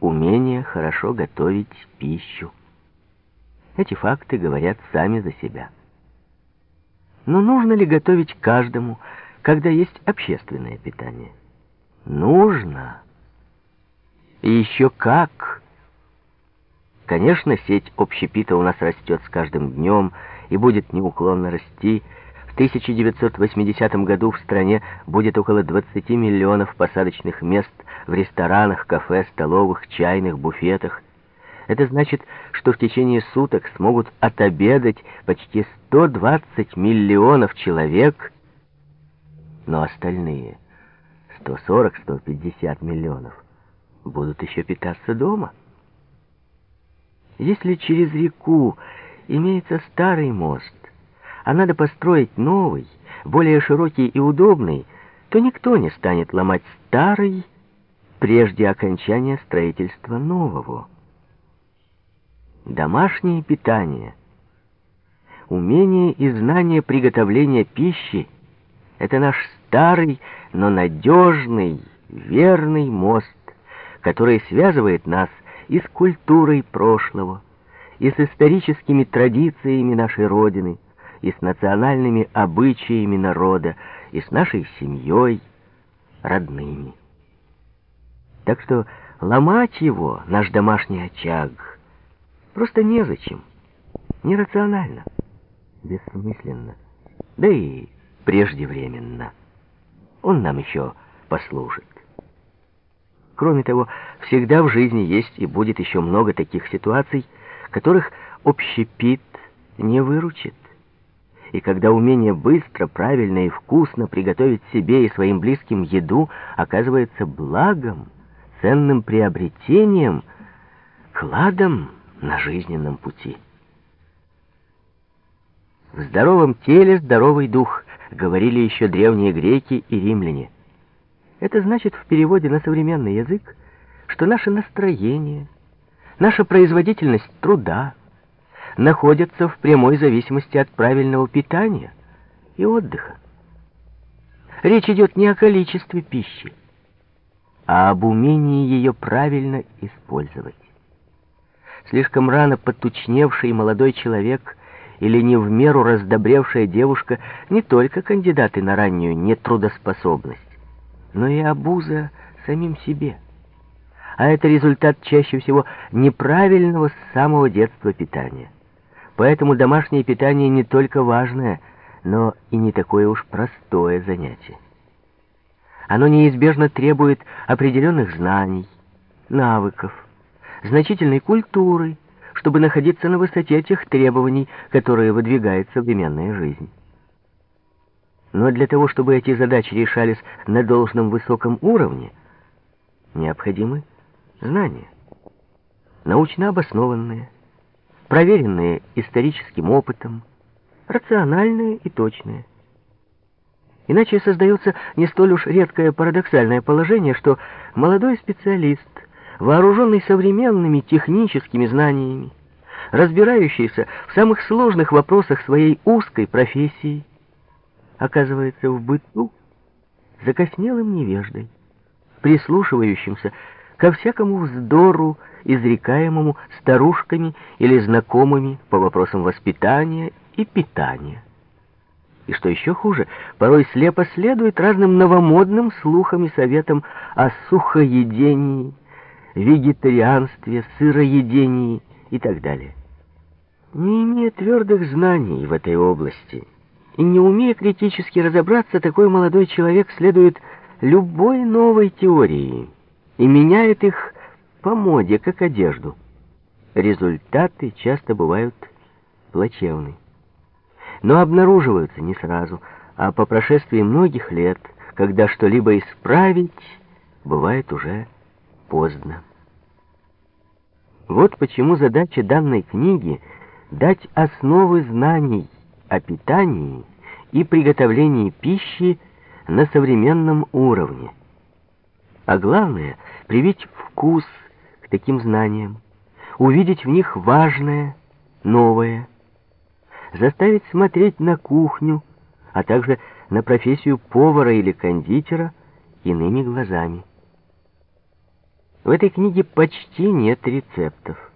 умение хорошо готовить пищу. Эти факты говорят сами за себя. Но нужно ли готовить каждому, когда есть общественное питание? Нужно. И еще как. Конечно, сеть общепита у нас растет с каждым днем и будет неуклонно расти. В 1980 году в стране будет около 20 миллионов посадочных мест в ресторанах, кафе, столовых, чайных, буфетах. Это значит, что в течение суток смогут отобедать почти 120 миллионов человек, но остальные 140-150 миллионов будут еще питаться дома. Если через реку имеется старый мост, а надо построить новый, более широкий и удобный, то никто не станет ломать старый прежде окончания строительства нового. Домашнее питание, умение и знание приготовления пищи — это наш старый, но надежный, верный мост, который связывает нас и с культурой прошлого, и с историческими традициями нашей Родины, и с национальными обычаями народа, и с нашей семьей, родными. Так что ломать его, наш домашний очаг, просто незачем, нерационально, бессмысленно, да и преждевременно. Он нам еще послужит. Кроме того, всегда в жизни есть и будет еще много таких ситуаций, которых общепит не выручит. И когда умение быстро, правильно и вкусно приготовить себе и своим близким еду оказывается благом, ценным приобретением, кладом на жизненном пути. В здоровом теле здоровый дух, говорили еще древние греки и римляне. Это значит в переводе на современный язык, что наше настроение, наша производительность труда находятся в прямой зависимости от правильного питания и отдыха. Речь идет не о количестве пищи, а об умении ее правильно использовать. Слишком рано потучневший молодой человек или не в меру раздобревшая девушка не только кандидаты на раннюю нетрудоспособность, но и обуза самим себе. А это результат чаще всего неправильного с самого детства питания. Поэтому домашнее питание не только важное, но и не такое уж простое занятие. Оно неизбежно требует определенных знаний, навыков, значительной культуры, чтобы находиться на высоте тех требований, которые выдвигает современная жизнь. Но для того, чтобы эти задачи решались на должном высоком уровне, необходимы знания. Научно обоснованные, проверенные историческим опытом, рациональные и точные. Иначе создается не столь уж редкое парадоксальное положение, что молодой специалист, вооруженный современными техническими знаниями, разбирающийся в самых сложных вопросах своей узкой профессии, оказывается в быту закоснелым невеждой, прислушивающимся ко всякому вздору, изрекаемому старушками или знакомыми по вопросам воспитания и питания. И что еще хуже, порой слепо следует разным новомодным слухам и советам о сухоедении, вегетарианстве, сыроедении и так далее. Не имея твердых знаний в этой области, и не умея критически разобраться, такой молодой человек следует любой новой теории и меняет их по моде, как одежду. Результаты часто бывают плачевны. Но обнаруживаются не сразу, а по прошествии многих лет, когда что-либо исправить бывает уже поздно. Вот почему задача данной книги — дать основы знаний о питании и приготовлении пищи на современном уровне. А главное — привить вкус к таким знаниям, увидеть в них важное, новое, заставить смотреть на кухню, а также на профессию повара или кондитера иными глазами. В этой книге почти нет рецептов.